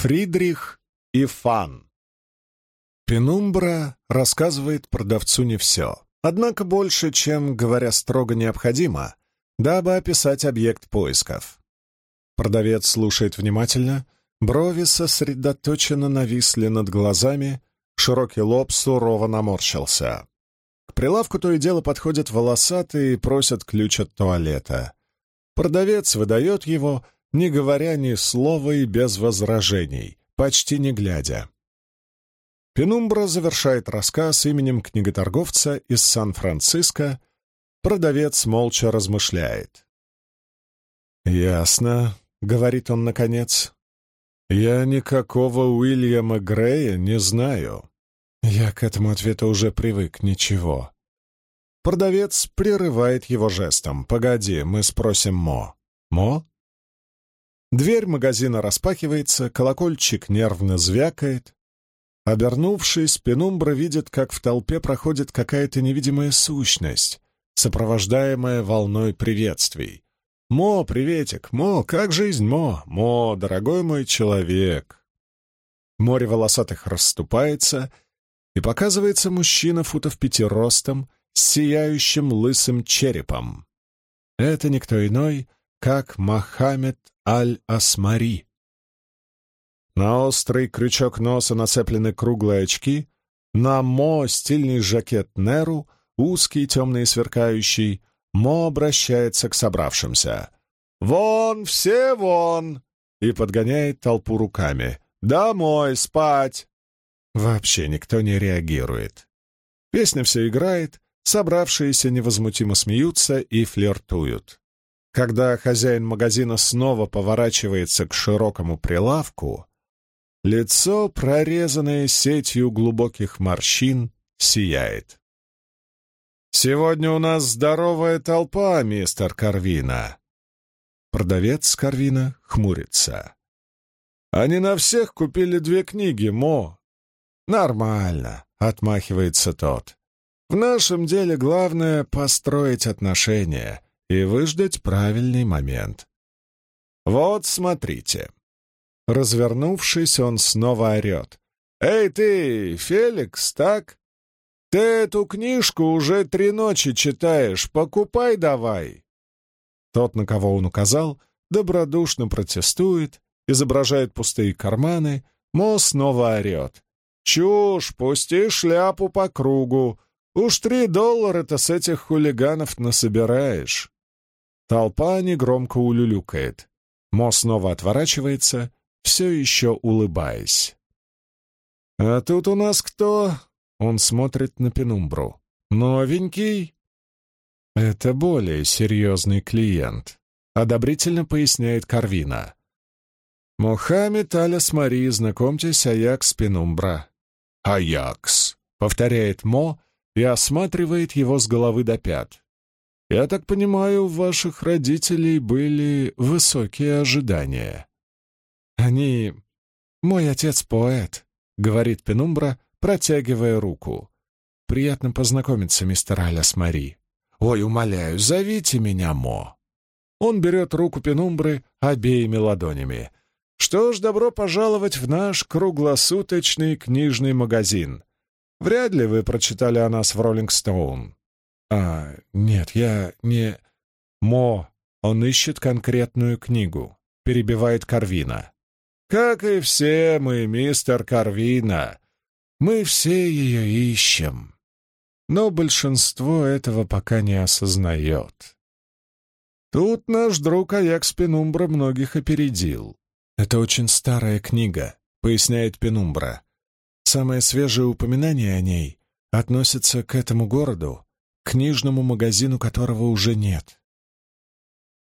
Фридрих и Фан. Пенумбра рассказывает продавцу не все, однако больше, чем, говоря строго, необходимо, дабы описать объект поисков. Продавец слушает внимательно, брови сосредоточенно нависли над глазами, широкий лоб сурово наморщился. К прилавку то и дело подходят волосатые и просят ключ от туалета. Продавец выдает его, не говоря ни слова и без возражений, почти не глядя. Пенумбра завершает рассказ именем книготорговца из Сан-Франциско. Продавец молча размышляет. «Ясно», — говорит он наконец. «Я никакого Уильяма Грея не знаю». Я к этому ответу уже привык, ничего. Продавец прерывает его жестом. «Погоди, мы спросим Мо». «Мо?» Дверь магазина распахивается, колокольчик нервно звякает. Обернувшись, Пенумбра видит, как в толпе проходит какая-то невидимая сущность, сопровождаемая волной приветствий. «Мо, приветик! Мо, как жизнь, Мо? Мо, дорогой мой человек!» Море волосатых расступается, и показывается мужчина футов пяти ростом, с сияющим лысым черепом. Это никто иной, как Мохаммед Аль-Асмари. На острый крючок носа нацеплены круглые очки, на Мо стильный жакет Неру, узкий, темный и сверкающий. Мо обращается к собравшимся. «Вон, все вон!» и подгоняет толпу руками. «Домой, спать!» Вообще никто не реагирует. Песня все играет, собравшиеся невозмутимо смеются и флиртуют. Когда хозяин магазина снова поворачивается к широкому прилавку, лицо, прорезанное сетью глубоких морщин, сияет. «Сегодня у нас здоровая толпа, мистер Карвина!» Продавец Карвина хмурится. «Они на всех купили две книги, Мо!» «Нормально», — отмахивается тот. В нашем деле главное — построить отношения и выждать правильный момент. Вот смотрите. Развернувшись, он снова орет. «Эй ты, Феликс, так? Ты эту книжку уже три ночи читаешь, покупай давай!» Тот, на кого он указал, добродушно протестует, изображает пустые карманы, Мо снова орет. «Чушь, пусти шляпу по кругу, Уж три доллара-то с этих хулиганов насобираешь. Толпа негромко улюлюкает. Мо снова отворачивается, все еще улыбаясь. «А тут у нас кто?» Он смотрит на пенумбру. «Новенький?» «Это более серьезный клиент», — одобрительно поясняет Карвина. «Мухаммед Аляс Мари, знакомьтесь, Аякс Пенумбра». «Аякс», — повторяет Мо, и осматривает его с головы до пят. «Я так понимаю, у ваших родителей были высокие ожидания». «Они... Мой отец поэт», — говорит Пенумбра, протягивая руку. «Приятно познакомиться, мистер Аляс Мари. Ой, умоляю, зовите меня Мо». Он берет руку Пенумбры обеими ладонями. «Что ж, добро пожаловать в наш круглосуточный книжный магазин. Вряд ли вы прочитали о нас в «Роллинг Стоун». А, нет, я не... Мо, он ищет конкретную книгу, перебивает Карвина. Как и все мы, мистер Карвина. Мы все ее ищем. Но большинство этого пока не осознает. Тут наш друг Аякс Пенумбра многих опередил. Это очень старая книга, поясняет Пенумбра. Самое свежее упоминание о ней относится к этому городу, книжному магазину которого уже нет.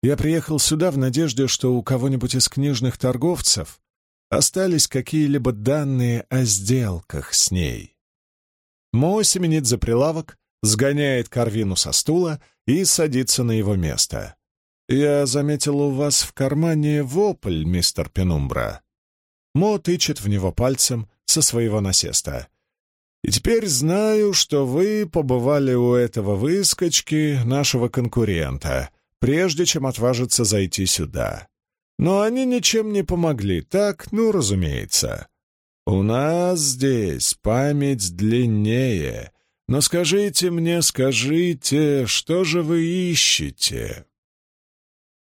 Я приехал сюда в надежде, что у кого-нибудь из книжных торговцев остались какие-либо данные о сделках с ней. Мо семенит за прилавок, сгоняет Карвину со стула и садится на его место. «Я заметил у вас в кармане вопль, мистер Пенумбра». Мо тычет в него пальцем, со своего насеста. И теперь знаю, что вы побывали у этого выскочки, нашего конкурента, прежде чем отважиться зайти сюда. Но они ничем не помогли, так, ну, разумеется. У нас здесь память длиннее. Но скажите мне, скажите, что же вы ищете?»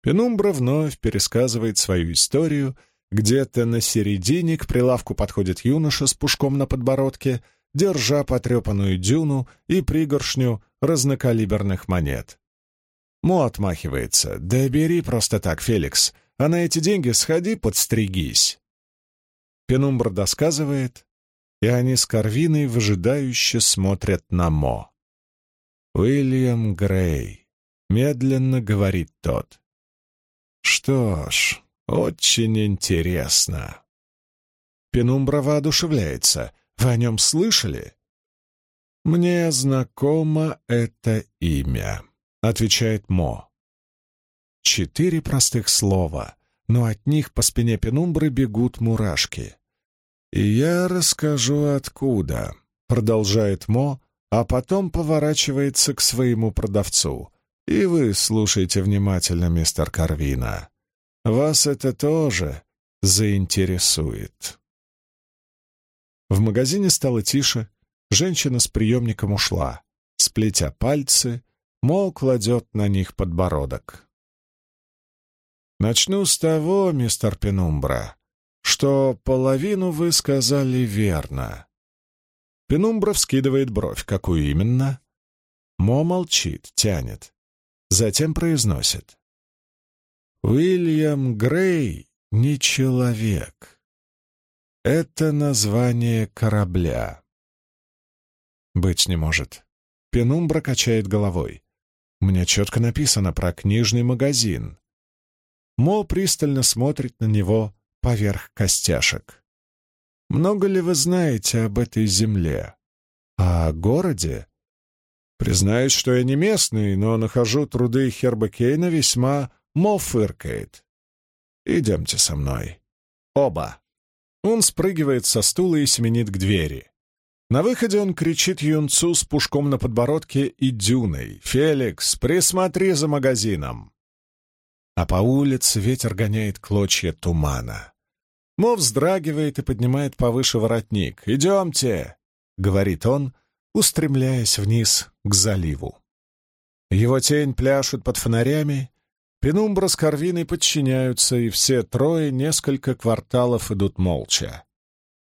Пенумбра вновь пересказывает свою историю. Где-то на середине к прилавку подходит юноша с пушком на подбородке, держа потрепанную дюну и пригоршню разнокалиберных монет. Мо отмахивается. «Да бери просто так, Феликс, а на эти деньги сходи подстригись». Пенумбр досказывает, и они с Карвиной выжидающе смотрят на Мо. «Уильям Грей», — медленно говорит тот. «Что ж, очень интересно». Пенумбра воодушевляется. «Вы о нем слышали?» «Мне знакомо это имя», — отвечает Мо. Четыре простых слова, но от них по спине пенумбры бегут мурашки. «И я расскажу, откуда», — продолжает Мо, а потом поворачивается к своему продавцу. «И вы слушайте внимательно, мистер Карвина. Вас это тоже заинтересует». В магазине стало тише, женщина с приемником ушла. Сплетя пальцы, Мо кладет на них подбородок. «Начну с того, мистер Пенумбра, что половину вы сказали верно». Пенумбра вскидывает бровь. Какую именно? Мо молчит, тянет. Затем произносит. «Уильям Грей не человек. Это название корабля». «Быть не может». Пенумбра качает головой. Мне четко написано про книжный магазин. Мо пристально смотрит на него поверх костяшек. Много ли вы знаете об этой земле? А о городе? Признаюсь, что я не местный, но нахожу труды Херба Кейна весьма... Мо фыркает. Идемте со мной. Оба. Он спрыгивает со стула и семенит к двери. На выходе он кричит юнцу с пушком на подбородке и дюной. «Феликс, присмотри за магазином!» А по улице ветер гоняет клочья тумана. Мо вздрагивает и поднимает повыше воротник. «Идемте!» — говорит он, устремляясь вниз к заливу. Его тень пляшет под фонарями, Пенумбра с Карвиной подчиняются, и все трое несколько кварталов идут молча.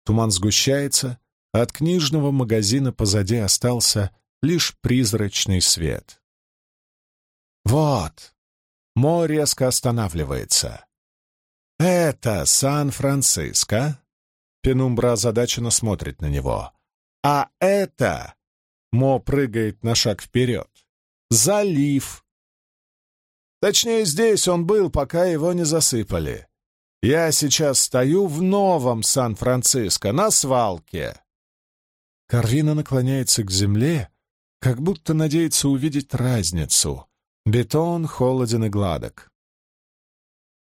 Туман сгущается, от книжного магазина позади остался лишь призрачный свет. «Вот!» Мо резко останавливается. «Это Сан-Франциско?» Пенумбра озадаченно смотрит на него. «А это...» Мо прыгает на шаг вперед. «Залив!» Точнее, здесь он был, пока его не засыпали. Я сейчас стою в новом Сан-Франциско, на свалке. Карвина наклоняется к земле, как будто надеется увидеть разницу. Бетон холоден и гладок.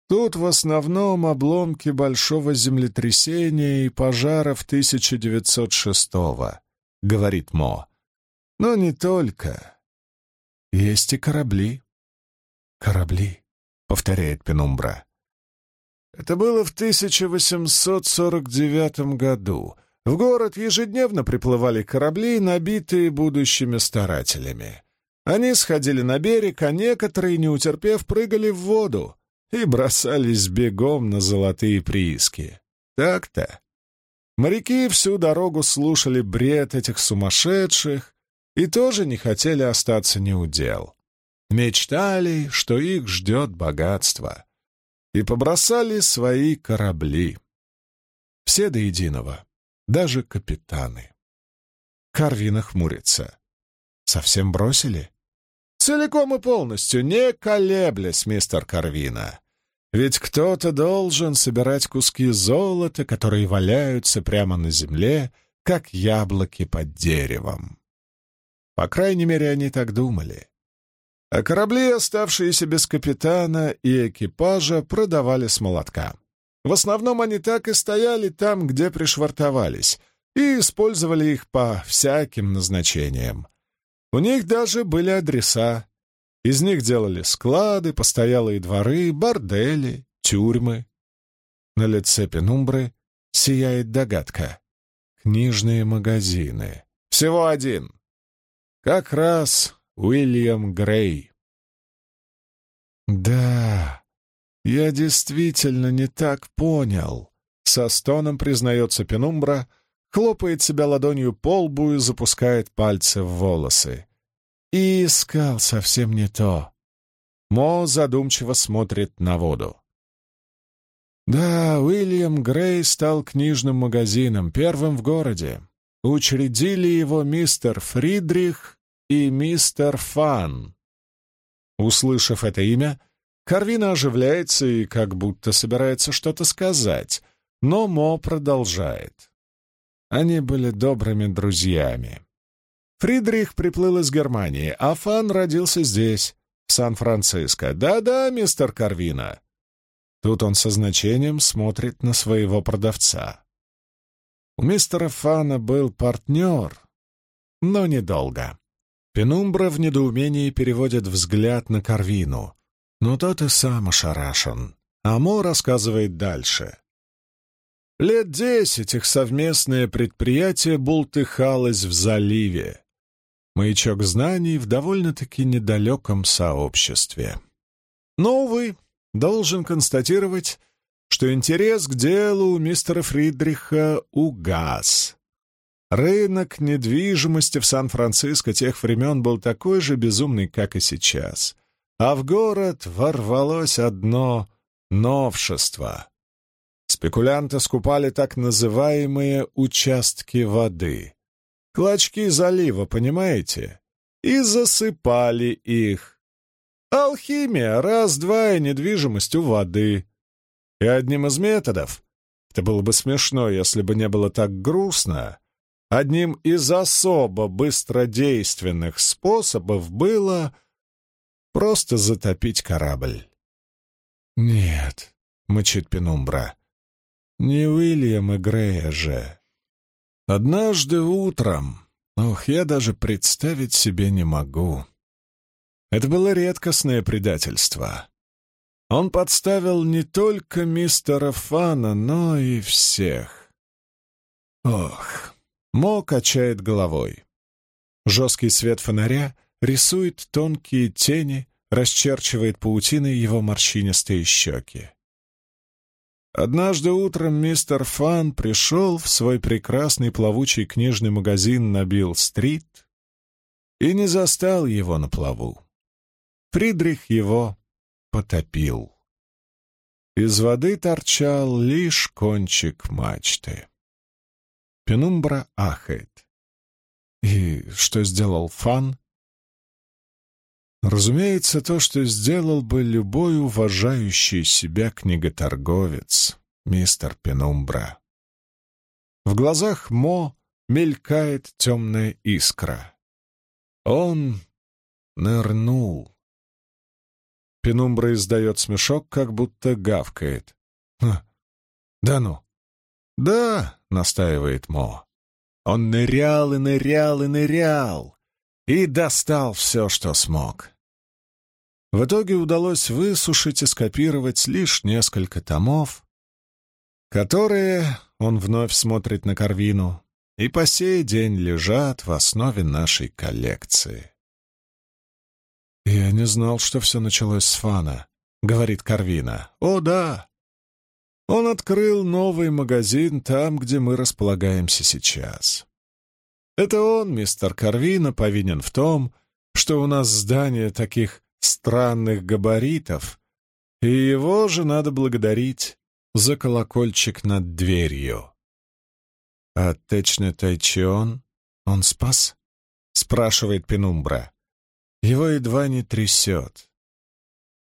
Тут в основном обломки большого землетрясения и пожаров 1906-го, говорит Мо. Но не только. Есть и корабли. Корабли, повторяет Пенумбра. Это было в 1849 году, в город ежедневно приплывали корабли, набитые будущими старателями. Они сходили на берег, а некоторые, не утерпев, прыгали в воду и бросались бегом на золотые прииски. Так-то. Моряки всю дорогу слушали бред этих сумасшедших и тоже не хотели остаться неудел. Мечтали, что их ждет богатство. И побросали свои корабли. Все до единого даже капитаны. Карвина хмурится. Совсем бросили? Целиком и полностью, не колеблясь, мистер Карвина. Ведь кто-то должен собирать куски золота, которые валяются прямо на земле, как яблоки под деревом. По крайней мере, они так думали. А корабли, оставшиеся без капитана и экипажа, продавали с молотка. В основном они так и стояли там, где пришвартовались, и использовали их по всяким назначениям. У них даже были адреса. Из них делали склады, постоялые дворы, бордели тюрьмы. На лице Пенумбры сияет догадка. Книжные магазины. Всего один. Как раз Уильям Грей. Да, я действительно не так понял. Со стоном признается Пенумбра, хлопает себя ладонью по лбу и запускает пальцы в волосы. И искал совсем не то. Мо задумчиво смотрит на воду. Да, Уильям Грей стал книжным магазином, первым в городе. Учредили его мистер Фридрих и мистер Фан. Услышав это имя, Карвина оживляется и как будто собирается что-то сказать, но Мо продолжает. Они были добрыми друзьями. Фридрих приплыл из Германии, а Фан родился здесь, в Сан-Франциско. Да-да, мистер Карвина. Тут он со значением смотрит на своего продавца. У мистера Фана был партнер, но недолго. Пенумбра в недоумении переводит взгляд на Карвину, но тот и сам ошарашен. Амо рассказывает дальше. Лет десять их совместное предприятие бултыхалось в заливе. Маячок знаний в довольно-таки недалеком сообществе. Но, увы, должен констатировать, что интерес к делу мистера Фридриха угас. Рынок недвижимости в Сан-Франциско тех времен был такой же безумный, как и сейчас. А в город ворвалось одно новшество. Спекулянты скупали так называемые участки воды. Клочки залива, понимаете? И засыпали их. Алхимия, раз-два и недвижимость у воды. И одним из методов, это было бы смешно, если бы не было так грустно, одним из особо быстродейственных способов было просто затопить корабль. «Нет», — мычит Пенумбра, — «не Уильям и Грея же». Однажды утром, ох, я даже представить себе не могу, это было редкостное предательство. Он подставил не только мистера Фана, но и всех. Ох, Мо качает головой. Жесткий свет фонаря рисует тонкие тени, расчерчивает паутиной его морщинистые щеки. Однажды утром мистер Фан пришел в свой прекрасный плавучий книжный магазин на Билл-стрит и не застал его на плаву. Фридрих его потопил. Из воды торчал лишь кончик мачты. Пенумбра ахает. И что сделал Фан? Разумеется, то, что сделал бы любой уважающий себя книготорговец, мистер Пенумбра. В глазах Мо мелькает темная искра. Он нырнул Пенумбра издает смешок, как будто гавкает. «Да ну!» «Да!» — настаивает Мо. Он нырял и нырял и нырял и достал все, что смог. В итоге удалось высушить и скопировать лишь несколько томов, которые, он вновь смотрит на Карвину, и по сей день лежат в основе нашей коллекции. «Я не знал, что все началось с Фана», — говорит Карвина. «О, да! Он открыл новый магазин там, где мы располагаемся сейчас. Это он, мистер Карвина, повинен в том, что у нас здание таких странных габаритов, и его же надо благодарить за колокольчик над дверью». «А Течне Тайчион он спас?» — спрашивает Пенумбра. Его едва не трясет.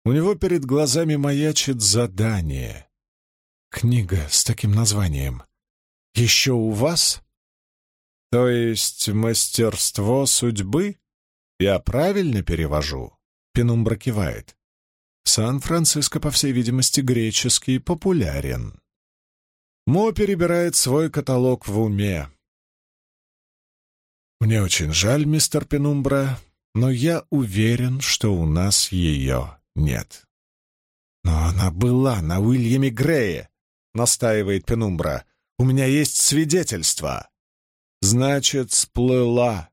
У него перед глазами маячит задание. Книга с таким названием. «Еще у вас?» «То есть мастерство судьбы?» «Я правильно перевожу?» Пенумбра кивает. Сан-Франциско, по всей видимости, греческий популярен. Мо перебирает свой каталог в уме. «Мне очень жаль, мистер Пенумбра, но я уверен, что у нас ее нет. Но она была на Уильяме Грее, настаивает Пенумбра. У меня есть свидетельство. Значит, сплыла.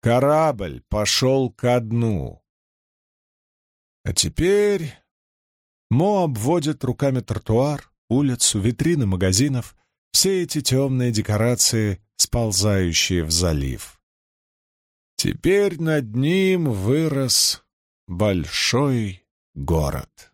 Корабль пошел ко дну. А теперь Мо обводит руками тротуар, улицу, витрины магазинов, все эти темные декорации, сползающие в залив. Теперь над ним вырос большой город.